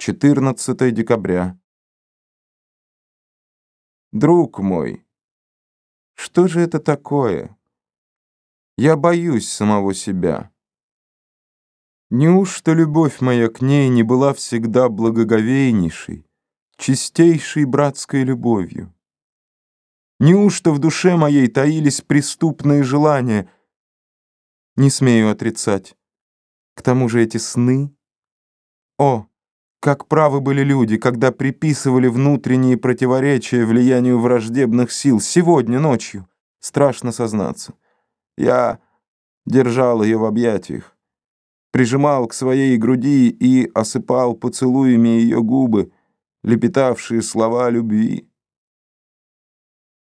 14 декабря. Друг мой, что же это такое? Я боюсь самого себя. Неужто любовь моя к ней не была всегда благоговейнейшей, чистейшей братской любовью? Неужто в душе моей таились преступные желания? Не смею отрицать. К тому же эти сны... О, как правы были люди, когда приписывали внутренние противоречия влиянию враждебных сил сегодня ночью. Страшно сознаться. Я держал ее в объятиях прижимал к своей груди и осыпал поцелуями ее губы, лепетавшие слова любви.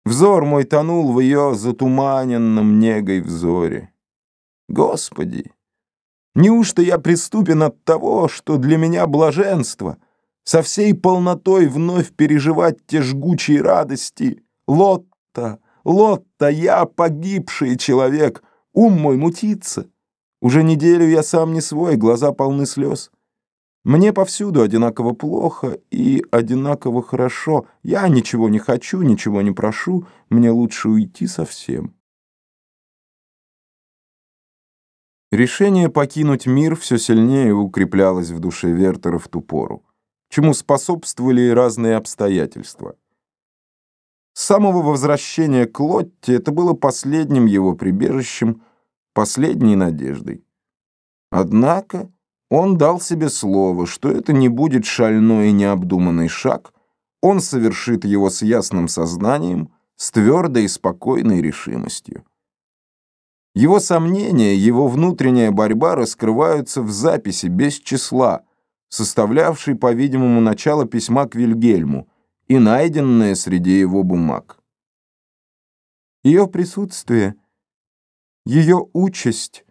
Взор мой тонул в ее затуманенном негой взоре. Господи, неужто я приступен от того, что для меня блаженство, со всей полнотой вновь переживать те жгучие радости? Лотта, Лотта, я погибший человек, ум мой мутится. Уже неделю я сам не свой, глаза полны слез. Мне повсюду одинаково плохо и одинаково хорошо. Я ничего не хочу, ничего не прошу, мне лучше уйти совсем. Решение покинуть мир все сильнее укреплялось в душе Вертера в ту пору, чему способствовали разные обстоятельства. С самого возвращения к Лотте это было последним его прибежищем – последней надеждой. Однако он дал себе слово, что это не будет шальной и необдуманный шаг, он совершит его с ясным сознанием, с твердой и спокойной решимостью. Его сомнения, его внутренняя борьба раскрываются в записи без числа, составлявшей, по-видимому, начало письма к Вильгельму и найденное среди его бумаг. Ее присутствие — ее участь,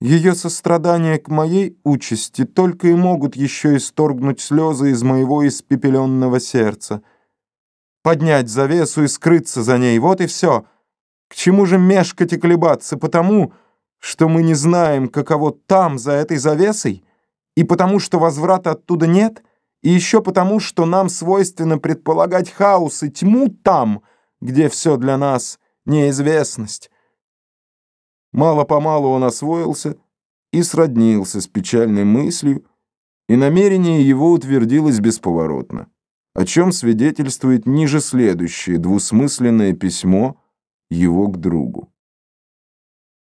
ее сострадание к моей участи только и могут еще исторгнуть слезы из моего испепеленного сердца. Поднять завесу и скрыться за ней, вот и все. К чему же мешкать и колебаться? Потому, что мы не знаем, каково там, за этой завесой, и потому, что возврата оттуда нет, и еще потому, что нам свойственно предполагать хаос и тьму там, где все для нас неизвестность. Мало-помалу он освоился и сроднился с печальной мыслью, и намерение его утвердилось бесповоротно, о чем свидетельствует ниже следующее двусмысленное письмо его к другу.